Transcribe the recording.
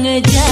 ngejar